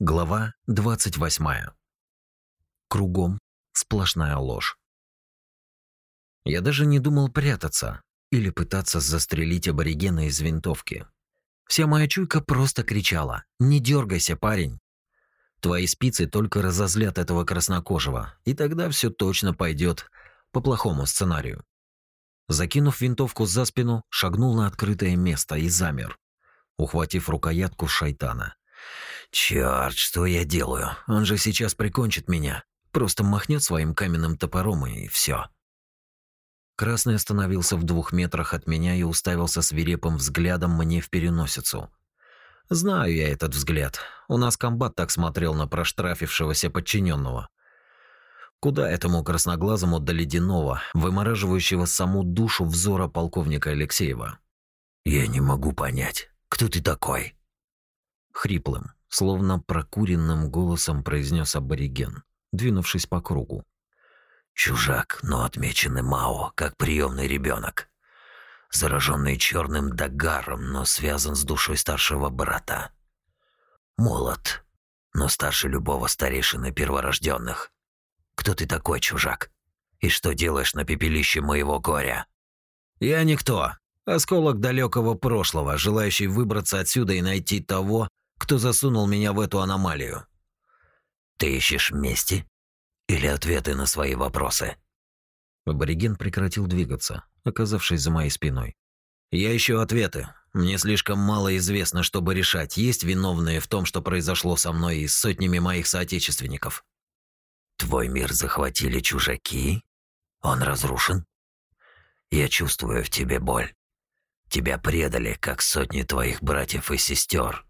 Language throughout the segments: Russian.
Глава 28. Кругом сплошная ложь. Я даже не думал прятаться или пытаться застрелить аборигена из винтовки. Вся моя чуйка просто кричала: "Не дергайся, парень. Твои спицы только разозлят этого краснокожего, и тогда все точно пойдет по плохому сценарию". Закинув винтовку за спину, шагнул на открытое место и замер, ухватив рукоятку шайтана. Черт, что я делаю? Он же сейчас прикончит меня. Просто махнет своим каменным топором и все. Красный остановился в двух метрах от меня и уставился свирепым взглядом мне в переносицу. Знаю я этот взгляд. У нас комбат так смотрел на проштрафившегося подчиненного. Куда этому красноглазому до ледяного, вымораживающего саму душу взора полковника Алексеева? Я не могу понять, кто ты такой? Хриплым, словно прокуренным голосом произнес абориген, двинувшись по кругу. Чужак, но отмеченный Мао, как приемный ребенок. Зараженный черным догаром, но связан с душой старшего брата. Молод, но старше любого старейшины перворожденных. Кто ты такой, чужак? И что делаешь на пепелище моего горя? Я никто. Осколок далекого прошлого, желающий выбраться отсюда и найти того, кто засунул меня в эту аномалию. Ты ищешь мести или ответы на свои вопросы? Абориген прекратил двигаться, оказавшись за моей спиной. Я ищу ответы. Мне слишком мало известно, чтобы решать, есть виновные в том, что произошло со мной и с сотнями моих соотечественников. Твой мир захватили чужаки? Он разрушен? Я чувствую в тебе боль. Тебя предали, как сотни твоих братьев и сестер.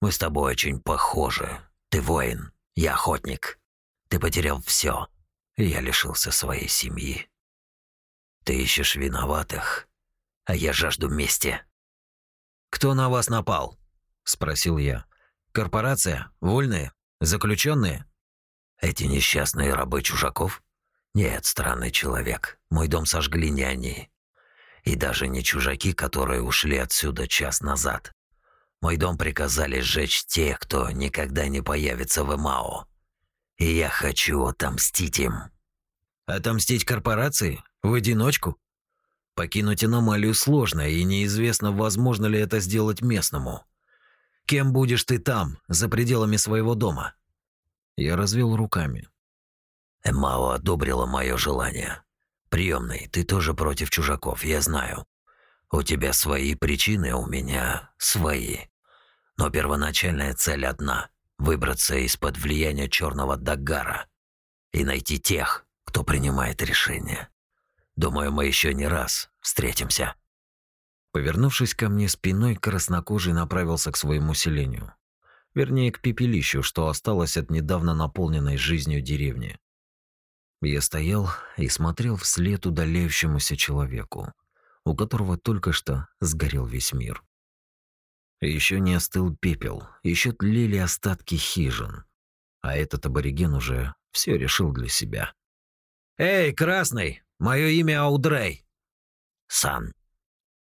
Мы с тобой очень похожи. Ты воин, я охотник. Ты потерял все, и я лишился своей семьи. Ты ищешь виноватых, а я жажду мести. Кто на вас напал? спросил я. Корпорация, вольные, заключенные? Эти несчастные рабы чужаков? Нет, странный человек. Мой дом сожгли не они. И даже не чужаки, которые ушли отсюда час назад. Мой дом приказали сжечь тех, кто никогда не появится в Эмао. И я хочу отомстить им. Отомстить корпорации? В одиночку? Покинуть аномалию сложно, и неизвестно, возможно ли это сделать местному. Кем будешь ты там, за пределами своего дома? Я развел руками. Эмао одобрила мое желание. Приемный, ты тоже против чужаков, я знаю. У тебя свои причины, у меня свои. Но первоначальная цель одна – выбраться из-под влияния черного Дагара и найти тех, кто принимает решения. Думаю, мы еще не раз встретимся. Повернувшись ко мне спиной, краснокожий направился к своему селению. Вернее, к пепелищу, что осталось от недавно наполненной жизнью деревни. Я стоял и смотрел вслед удаляющемуся человеку у которого только что сгорел весь мир. Еще не остыл пепел, еще тлели остатки хижин. А этот абориген уже все решил для себя. «Эй, Красный! Мое имя Аудрей!» «Сан!»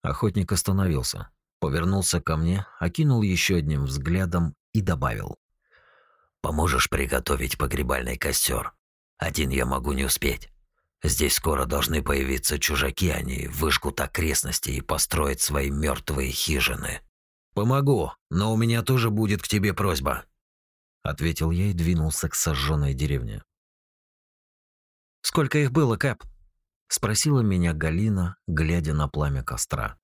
Охотник остановился, повернулся ко мне, окинул еще одним взглядом и добавил. «Поможешь приготовить погребальный костер? Один я могу не успеть. Здесь скоро должны появиться чужаки, они выжгут окрестности и построят свои мертвые хижины. Помогу, но у меня тоже будет к тебе просьба, ответил я и двинулся к сожженной деревне. Сколько их было, Кэп? спросила меня Галина, глядя на пламя костра.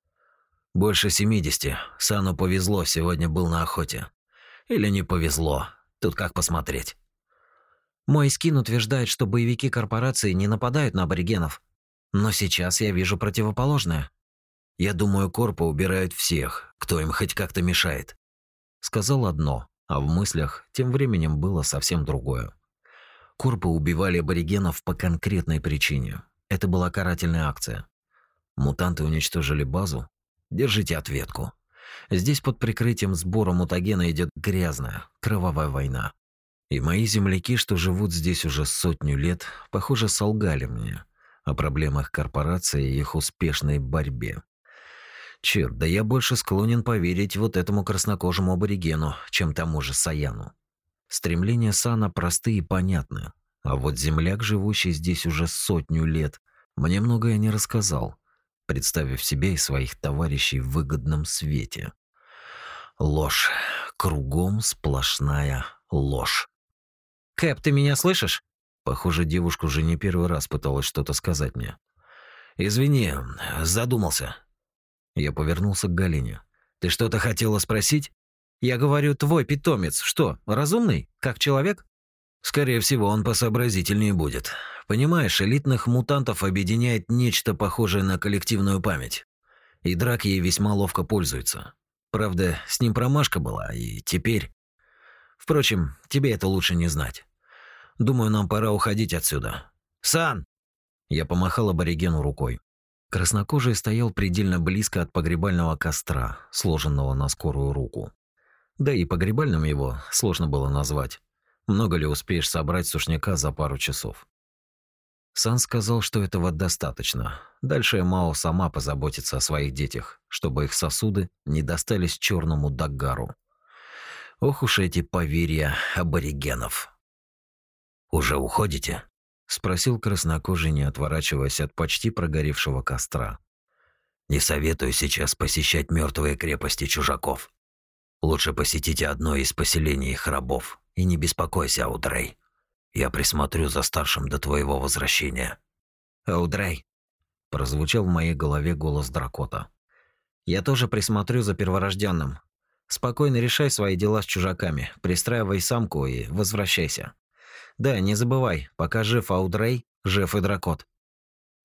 Больше семидесяти. Сану повезло, сегодня был на охоте. Или не повезло. Тут как посмотреть. Мой скин утверждает, что боевики корпорации не нападают на аборигенов. Но сейчас я вижу противоположное. Я думаю, корпы убирают всех, кто им хоть как-то мешает. Сказал одно, а в мыслях тем временем было совсем другое. Корпы убивали аборигенов по конкретной причине. Это была карательная акция. Мутанты уничтожили базу. Держите ответку. Здесь под прикрытием сбора мутагена идет грязная, кровавая война. И мои земляки, что живут здесь уже сотню лет, похоже, солгали мне о проблемах корпорации и их успешной борьбе. Черт, да я больше склонен поверить вот этому краснокожему аборигену, чем тому же Саяну. Стремления Сана просты и понятны. А вот земляк, живущий здесь уже сотню лет, мне многое не рассказал, представив себя и своих товарищей в выгодном свете. Ложь. Кругом сплошная ложь. «Кэп, ты меня слышишь?» Похоже, девушка уже не первый раз пыталась что-то сказать мне. «Извини, задумался». Я повернулся к Галине. «Ты что-то хотела спросить?» «Я говорю, твой питомец что, разумный? Как человек?» «Скорее всего, он посообразительнее будет. Понимаешь, элитных мутантов объединяет нечто похожее на коллективную память. И Драк ей весьма ловко пользуется. Правда, с ним промашка была, и теперь... Впрочем, тебе это лучше не знать. Думаю, нам пора уходить отсюда. Сан!» Я помахал аборигену рукой. Краснокожий стоял предельно близко от погребального костра, сложенного на скорую руку. Да и погребальным его сложно было назвать. Много ли успеешь собрать сушняка за пару часов? Сан сказал, что этого достаточно. Дальше Мао сама позаботится о своих детях, чтобы их сосуды не достались черному Даггару. Ох уж эти поверья аборигенов. «Уже уходите?» — спросил краснокожий, не отворачиваясь от почти прогоревшего костра. «Не советую сейчас посещать мертвые крепости чужаков. Лучше посетите одно из поселений их рабов и не беспокойся, Аудрей. Я присмотрю за старшим до твоего возвращения». «Аудрей», — прозвучал в моей голове голос Дракота. «Я тоже присмотрю за перворожденным. Спокойно решай свои дела с чужаками, пристраивай самку и возвращайся». Да, не забывай, пока жив Аудрей, жив и Дракот.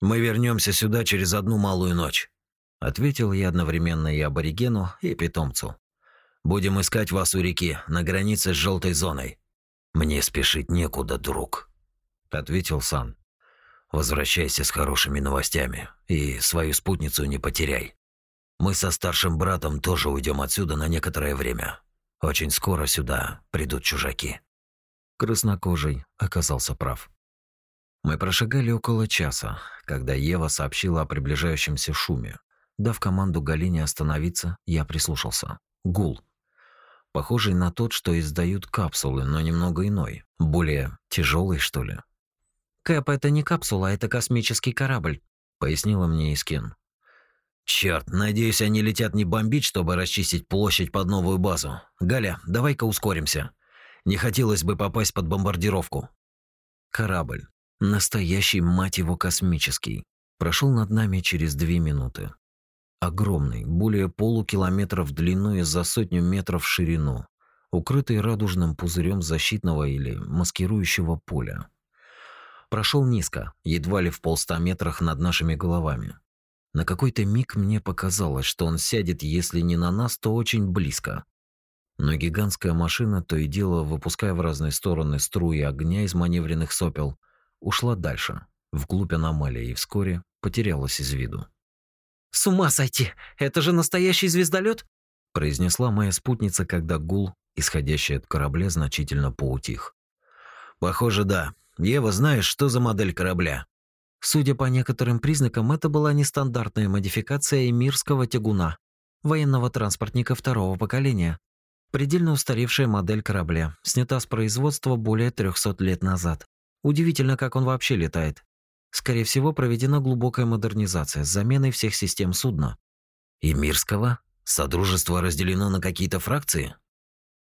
Мы вернемся сюда через одну малую ночь, ответил я одновременно и аборигену, и питомцу. Будем искать вас у реки, на границе с желтой зоной. Мне спешить некуда, друг, ответил Сан. Возвращайся с хорошими новостями и свою спутницу не потеряй. Мы со старшим братом тоже уйдем отсюда на некоторое время. Очень скоро сюда придут чужаки краснокожий оказался прав. Мы прошагали около часа, когда Ева сообщила о приближающемся шуме. Дав команду Галине остановиться, я прислушался. Гул. Похожий на тот, что издают капсулы, но немного иной. Более тяжелый, что ли. «Кэп, это не капсула, это космический корабль», — пояснила мне Искин. Черт, надеюсь, они летят не бомбить, чтобы расчистить площадь под новую базу. Галя, давай-ка ускоримся. Не хотелось бы попасть под бомбардировку. Корабль, настоящий, мать его, космический, прошел над нами через две минуты. Огромный, более полукилометра в длину и за сотню метров в ширину, укрытый радужным пузырем защитного или маскирующего поля. Прошел низко, едва ли в полста метрах над нашими головами. На какой-то миг мне показалось, что он сядет, если не на нас, то очень близко, но гигантская машина, то и дело выпуская в разные стороны струи огня из маневренных сопел, ушла дальше, вглубь аномалии и вскоре потерялась из виду. «С ума сойти! Это же настоящий звездолет!» произнесла моя спутница, когда гул, исходящий от корабля, значительно поутих. «Похоже, да. Ева, знаешь, что за модель корабля?» Судя по некоторым признакам, это была нестандартная модификация эмирского тягуна, военного транспортника второго поколения, Предельно устаревшая модель корабля, снята с производства более 300 лет назад. Удивительно, как он вообще летает. Скорее всего, проведена глубокая модернизация с заменой всех систем судна. И Мирского? Содружество разделено на какие-то фракции?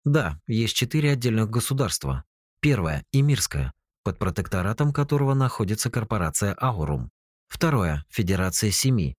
Да, есть четыре отдельных государства. Первое – Имирское, под протекторатом которого находится корпорация Аурум. Второе – Федерация Семи.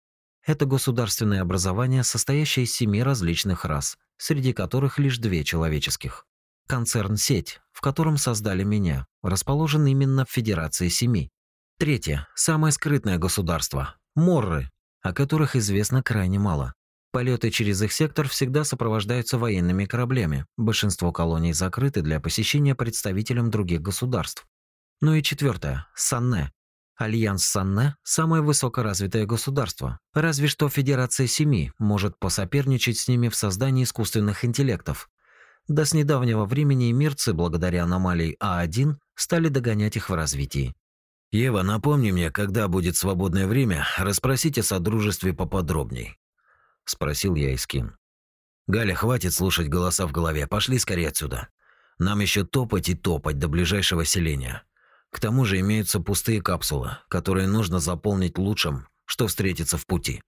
Это государственное образование, состоящее из семи различных рас, среди которых лишь две человеческих. Концерн «Сеть», в котором создали меня, расположен именно в Федерации Семи. Третье, самое скрытное государство – Морры, о которых известно крайне мало. Полеты через их сектор всегда сопровождаются военными кораблями. Большинство колоний закрыты для посещения представителям других государств. Ну и четвертое – Санне, Альянс Санне – самое высокоразвитое государство. Разве что Федерация Семи может посоперничать с ними в создании искусственных интеллектов. До с недавнего времени мирцы, благодаря аномалии А1, стали догонять их в развитии. «Ева, напомни мне, когда будет свободное время, расспросить о Содружестве поподробней», – спросил я Искин. «Галя, хватит слушать голоса в голове, пошли скорее отсюда. Нам еще топать и топать до ближайшего селения. К тому же имеются пустые капсулы, которые нужно заполнить лучшим, что встретится в пути.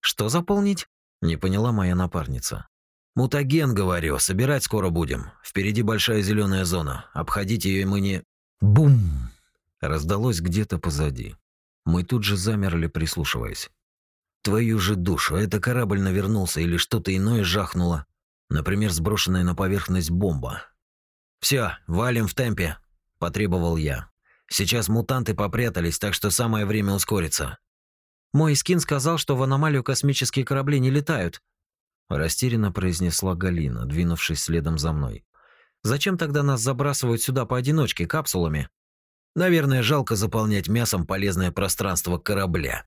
Что заполнить? Не поняла моя напарница. Мутаген, говорю, собирать скоро будем. Впереди большая зеленая зона. Обходить ее мы не... Бум! Раздалось где-то позади. Мы тут же замерли, прислушиваясь. Твою же душу, это корабль навернулся или что-то иное жахнуло. Например, сброшенная на поверхность бомба. Все, валим в темпе, потребовал я. Сейчас мутанты попрятались, так что самое время ускориться. Мой скин сказал, что в аномалию космические корабли не летают, растерянно произнесла Галина, двинувшись следом за мной. Зачем тогда нас забрасывают сюда поодиночке капсулами? Наверное, жалко заполнять мясом полезное пространство корабля,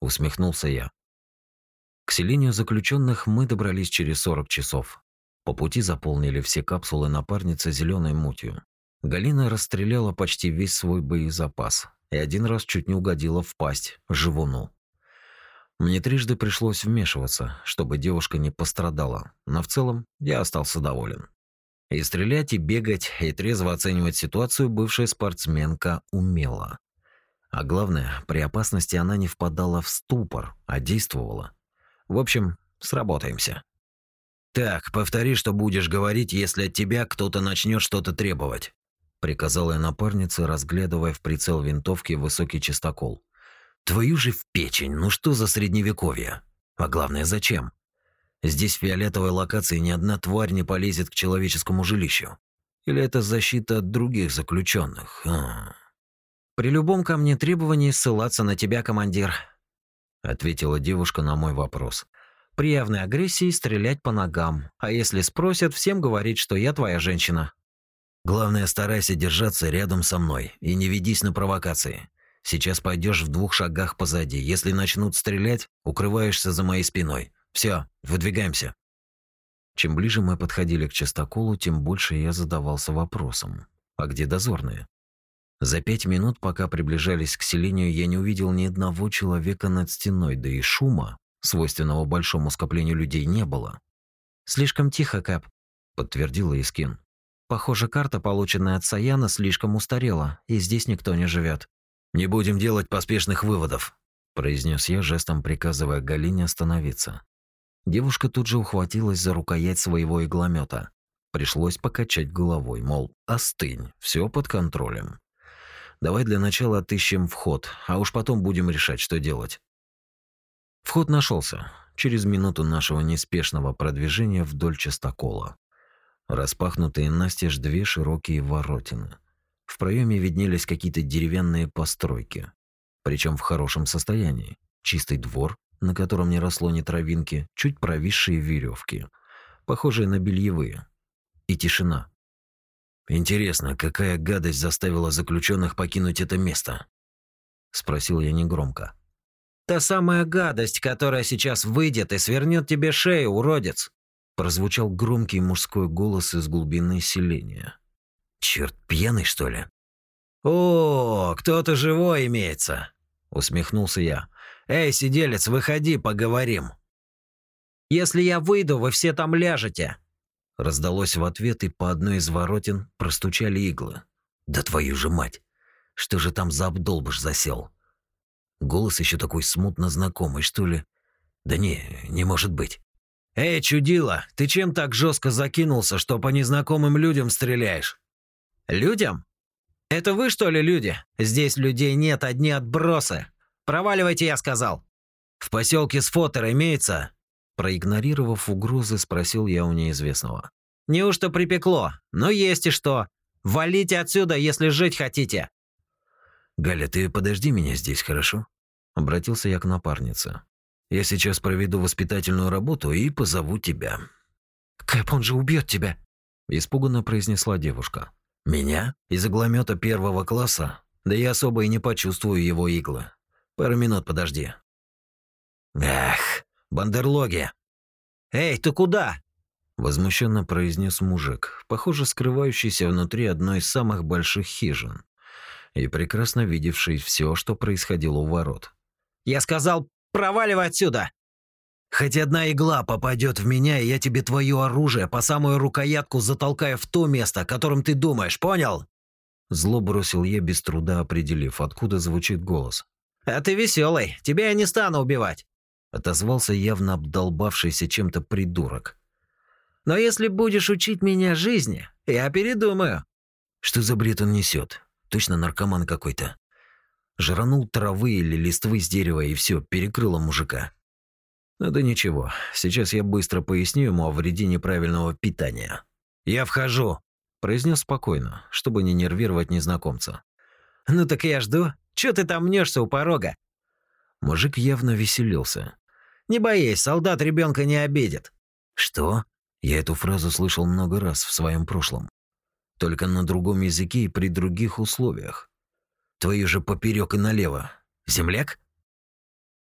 усмехнулся я. К селению заключенных мы добрались через 40 часов. По пути заполнили все капсулы напарницы зеленой мутью. Галина расстреляла почти весь свой боезапас и один раз чуть не угодила в пасть живуну. Мне трижды пришлось вмешиваться, чтобы девушка не пострадала, но в целом я остался доволен. И стрелять, и бегать, и трезво оценивать ситуацию бывшая спортсменка умела. А главное, при опасности она не впадала в ступор, а действовала. В общем, сработаемся. Так, повтори, что будешь говорить, если от тебя кто-то начнет что-то требовать, приказала я напарнице, разглядывая в прицел винтовки высокий частокол. Твою же в печень, ну что за средневековье? А главное, зачем? Здесь в фиолетовой локации ни одна тварь не полезет к человеческому жилищу. Или это защита от других заключенных? А. При любом ко мне требовании ссылаться на тебя, командир, ответила девушка на мой вопрос. При явной агрессии стрелять по ногам, а если спросят, всем говорить, что я твоя женщина. Главное, старайся держаться рядом со мной и не ведись на провокации. Сейчас пойдешь в двух шагах позади. Если начнут стрелять, укрываешься за моей спиной. Все, выдвигаемся. Чем ближе мы подходили к частоколу, тем больше я задавался вопросом: а где дозорные? За пять минут, пока приближались к селению, я не увидел ни одного человека над стеной, да и шума, свойственного большому скоплению людей, не было. «Слишком тихо, Кэп», — подтвердила Искин. «Похоже, карта, полученная от Саяна, слишком устарела, и здесь никто не живет. «Не будем делать поспешных выводов», — произнес я, жестом приказывая Галине остановиться. Девушка тут же ухватилась за рукоять своего игломета. Пришлось покачать головой, мол, остынь, все под контролем. Давай для начала отыщем вход, а уж потом будем решать, что делать. Вход нашелся через минуту нашего неспешного продвижения вдоль частокола. Распахнутые настежь две широкие воротины. В проеме виднелись какие-то деревянные постройки, причем в хорошем состоянии. Чистый двор, на котором не росло ни травинки, чуть провисшие веревки, похожие на бельевые, и тишина. Интересно, какая гадость заставила заключенных покинуть это место? спросил я негромко. Та самая гадость, которая сейчас выйдет и свернет тебе шею, уродец, прозвучал громкий мужской голос из глубины селения. Черт, пьяный что ли? О, кто-то живой имеется, усмехнулся я. Эй, сиделец, выходи, поговорим. Если я выйду, вы все там ляжете, Раздалось в ответ, и по одной из воротин простучали иглы. «Да твою же мать! Что же там за обдолбыш засел?» Голос еще такой смутно знакомый, что ли? Да не, не может быть. «Эй, чудила, ты чем так жестко закинулся, что по незнакомым людям стреляешь?» «Людям? Это вы, что ли, люди? Здесь людей нет, одни отбросы. Проваливайте, я сказал!» «В поселке Сфотер имеется?» Проигнорировав угрозы, спросил я у неизвестного. «Неужто припекло? Ну есть и что. Валите отсюда, если жить хотите!» «Галя, ты подожди меня здесь, хорошо?» Обратился я к напарнице. «Я сейчас проведу воспитательную работу и позову тебя». «Кэп, он же убьет тебя!» Испуганно произнесла девушка. «Меня? Из игломета первого класса? Да я особо и не почувствую его иглы. Пару минут подожди». «Эх, Бандерлоги!» «Эй, ты куда?» Возмущенно произнес мужик, похоже, скрывающийся внутри одной из самых больших хижин и прекрасно видевший все, что происходило у ворот. «Я сказал, проваливай отсюда!» Хоть одна игла попадет в меня, и я тебе твое оружие по самую рукоятку затолкаю в то место, о котором ты думаешь, понял?» Зло бросил я, без труда определив, откуда звучит голос. «А ты веселый, тебя я не стану убивать!» Отозвался явно обдолбавшийся чем-то придурок. «Но если будешь учить меня жизни, я передумаю». Что за бред он несет? Точно наркоман какой-то. Жранул травы или листвы с дерева и все, перекрыло мужика. Ну да ничего, сейчас я быстро поясню ему о вреде неправильного питания. «Я вхожу», – произнес спокойно, чтобы не нервировать незнакомца. «Ну так я жду. Чё ты там мнешься у порога?» Мужик явно веселился. «Не боись, солдат ребенка не обидит». «Что?» Я эту фразу слышал много раз в своем прошлом. Только на другом языке и при других условиях. Твою же поперек и налево. Земляк?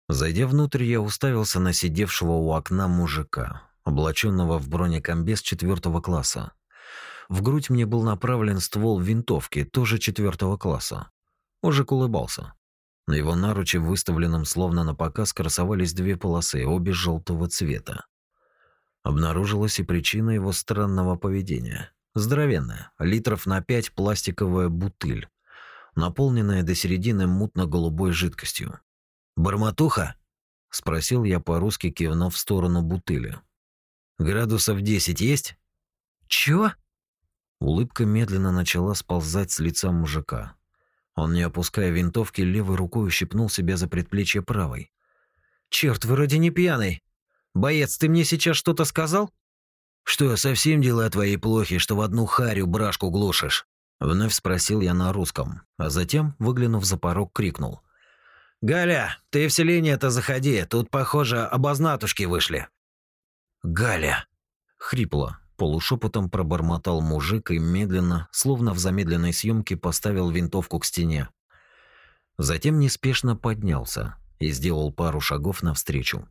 Зайдя внутрь, я уставился на сидевшего у окна мужика, облаченного в бронекомбез четвертого класса. В грудь мне был направлен ствол винтовки, тоже четвертого класса. Мужик улыбался. На его наруче, выставленном словно на показ, красовались две полосы, обе желтого цвета. Обнаружилась и причина его странного поведения. Здоровенная, литров на пять пластиковая бутыль, наполненная до середины мутно-голубой жидкостью. «Барматуха?» – спросил я по-русски, кивнув в сторону бутыли. «Градусов десять есть?» «Чё?» Улыбка медленно начала сползать с лица мужика. Он, не опуская винтовки, левой рукой ущипнул себя за предплечье правой. «Чёрт, вроде не пьяный. Боец, ты мне сейчас что-то сказал?» «Что, совсем дела твои плохи, что в одну харю брашку глушишь?» Вновь спросил я на русском, а затем, выглянув за порог, крикнул. «Галя, ты в селение-то заходи, тут, похоже, обознатушки вышли». «Галя!» — хрипло, полушепотом пробормотал мужик и медленно, словно в замедленной съемке, поставил винтовку к стене. Затем неспешно поднялся и сделал пару шагов навстречу.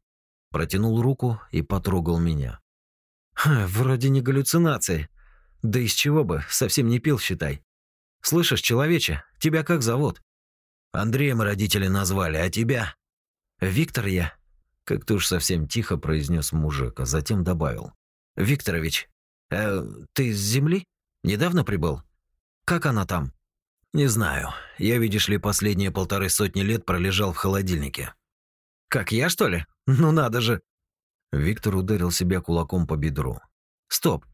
Протянул руку и потрогал меня. Вроде не галлюцинации. Да из чего бы, совсем не пил, считай. Слышишь, человече, тебя как зовут? Андреем родители назвали, а тебя? Виктор я. Как-то уж совсем тихо произнес мужик, а затем добавил. Викторович, э, ты с земли? Недавно прибыл? Как она там? Не знаю. Я, видишь ли, последние полторы сотни лет пролежал в холодильнике. Как я, что ли? Ну надо же. Виктор ударил себя кулаком по бедру. «Стоп!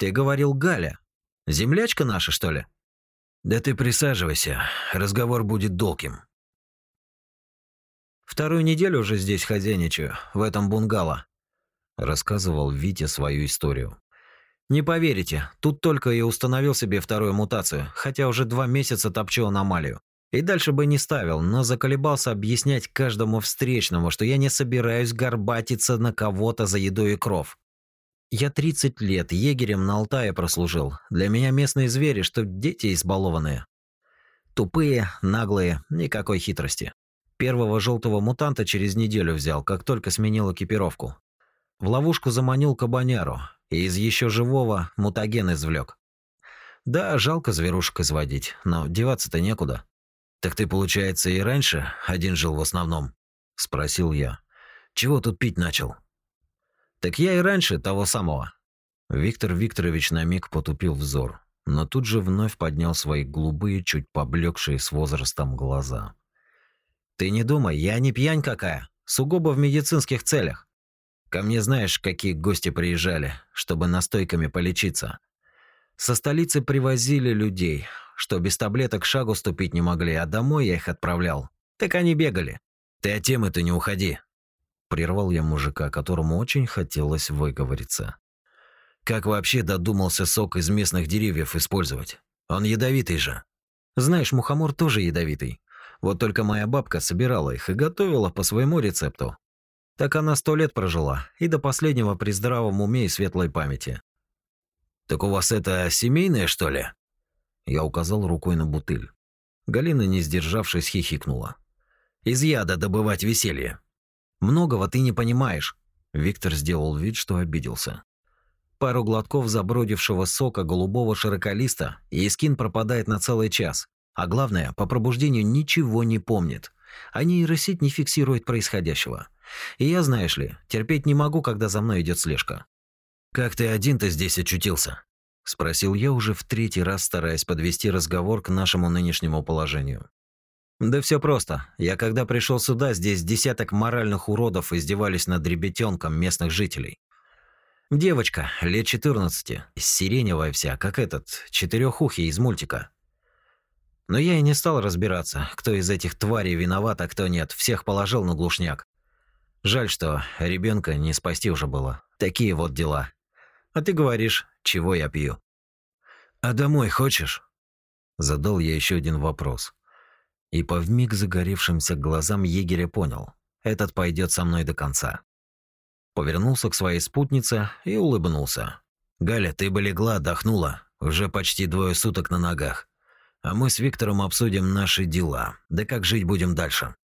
Ты говорил Галя. Землячка наша, что ли?» «Да ты присаживайся. Разговор будет долгим». «Вторую неделю уже здесь хозяйничаю, в этом бунгало», – рассказывал Витя свою историю. «Не поверите, тут только я установил себе вторую мутацию, хотя уже два месяца топчу аномалию. И дальше бы не ставил, но заколебался объяснять каждому встречному, что я не собираюсь горбатиться на кого-то за еду и кров. Я 30 лет егерем на Алтае прослужил. Для меня местные звери, что дети избалованные. Тупые, наглые, никакой хитрости. Первого желтого мутанта через неделю взял, как только сменил экипировку. В ловушку заманил кабаняру, и из еще живого мутаген извлек. Да, жалко зверушек изводить, но деваться-то некуда. «Так ты, получается, и раньше один жил в основном?» – спросил я. «Чего тут пить начал?» «Так я и раньше того самого». Виктор Викторович на миг потупил взор, но тут же вновь поднял свои голубые, чуть поблекшие с возрастом глаза. «Ты не думай, я не пьянь какая, сугубо в медицинских целях. Ко мне знаешь, какие гости приезжали, чтобы настойками полечиться. Со столицы привозили людей, что без таблеток шагу ступить не могли, а домой я их отправлял. Так они бегали. Ты от темы-то не уходи. Прервал я мужика, которому очень хотелось выговориться. Как вообще додумался сок из местных деревьев использовать? Он ядовитый же. Знаешь, мухомор тоже ядовитый. Вот только моя бабка собирала их и готовила по своему рецепту. Так она сто лет прожила, и до последнего при здравом уме и светлой памяти. Так у вас это семейное, что ли? Я указал рукой на бутыль. Галина, не сдержавшись, хихикнула. «Из яда добывать веселье». «Многого ты не понимаешь». Виктор сделал вид, что обиделся. Пару глотков забродившего сока голубого широколиста, и скин пропадает на целый час. А главное, по пробуждению ничего не помнит. А нейросеть не фиксирует происходящего. И я, знаешь ли, терпеть не могу, когда за мной идет слежка. Как ты один-то здесь очутился? спросил я уже в третий раз, стараясь подвести разговор к нашему нынешнему положению. Да все просто. Я когда пришел сюда, здесь десяток моральных уродов издевались над ребятенком местных жителей. Девочка, лет 14, сиреневая вся, как этот, четырехухий из мультика. Но я и не стал разбираться, кто из этих тварей виноват, а кто нет. Всех положил на глушняк. Жаль, что ребенка не спасти уже было. Такие вот дела. А ты говоришь, чего я пью? А домой хочешь? Задал я еще один вопрос. И по вмиг загоревшимся глазам егеря понял, этот пойдет со мной до конца. Повернулся к своей спутнице и улыбнулся. «Галя, ты бы легла, отдохнула. Уже почти двое суток на ногах. А мы с Виктором обсудим наши дела. Да как жить будем дальше?»